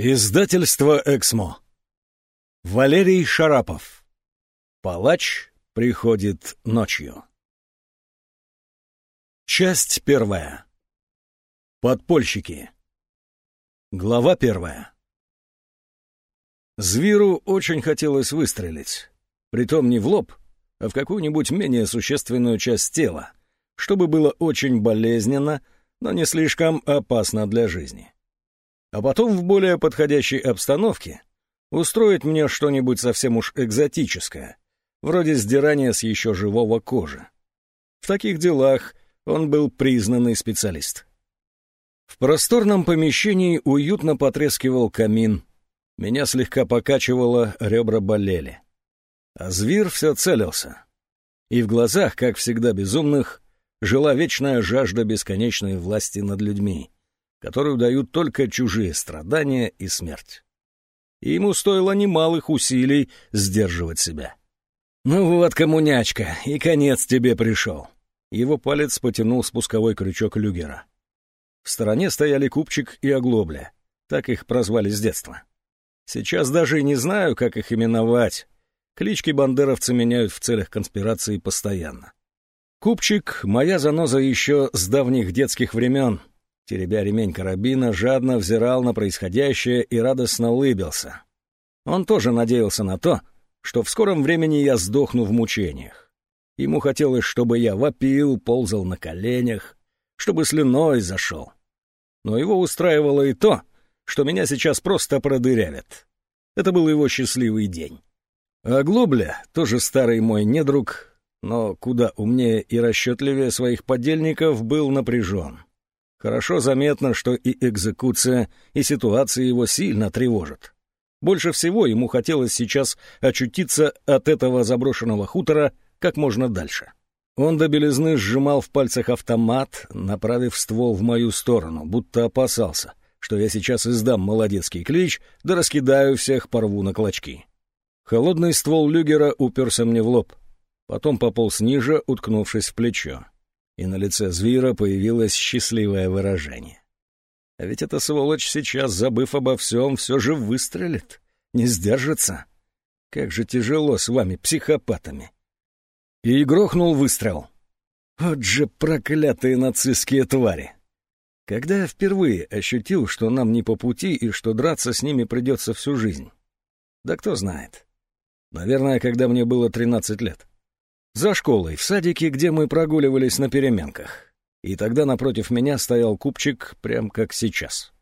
Издательство «Эксмо». Валерий Шарапов. Палач приходит ночью. Часть первая. Подпольщики. Глава первая. Зверу очень хотелось выстрелить. Притом не в лоб, а в какую-нибудь менее существенную часть тела, чтобы было очень болезненно, но не слишком опасно для жизни а потом в более подходящей обстановке устроить мне что-нибудь совсем уж экзотическое, вроде сдирания с еще живого кожи. В таких делах он был признанный специалист. В просторном помещении уютно потрескивал камин. Меня слегка покачивало, ребра болели. А зверь все целился. И в глазах, как всегда безумных, жила вечная жажда бесконечной власти над людьми которую дают только чужие страдания и смерть. И ему стоило немалых усилий сдерживать себя. «Ну вот, коммунячка, и конец тебе пришел». Его палец потянул спусковой крючок люгера. В стороне стояли купчик и оглобля. Так их прозвали с детства. Сейчас даже и не знаю, как их именовать. Клички бандеровцы меняют в целях конспирации постоянно. Купчик — моя заноза еще с давних детских времен, теребя ремень карабина, жадно взирал на происходящее и радостно улыбился. Он тоже надеялся на то, что в скором времени я сдохну в мучениях. Ему хотелось, чтобы я вопил, ползал на коленях, чтобы слюной зашел. Но его устраивало и то, что меня сейчас просто продырявят. Это был его счастливый день. А Глобля, тоже старый мой недруг, но куда умнее и расчетливее своих подельников, был напряжен. Хорошо заметно, что и экзекуция, и ситуация его сильно тревожат. Больше всего ему хотелось сейчас очутиться от этого заброшенного хутора как можно дальше. Он до белизны сжимал в пальцах автомат, направив ствол в мою сторону, будто опасался, что я сейчас издам молодецкий клич, да раскидаю всех, порву на клочки. Холодный ствол люгера уперся мне в лоб, потом пополз ниже, уткнувшись в плечо и на лице Звира появилось счастливое выражение. А ведь эта сволочь сейчас, забыв обо всем, все же выстрелит, не сдержится. Как же тяжело с вами, психопатами. И грохнул выстрел. Вот же проклятые нацистские твари! Когда я впервые ощутил, что нам не по пути и что драться с ними придется всю жизнь? Да кто знает. Наверное, когда мне было 13 лет. За школой, в садике, где мы прогуливались на переменках. И тогда напротив меня стоял купчик, прям как сейчас.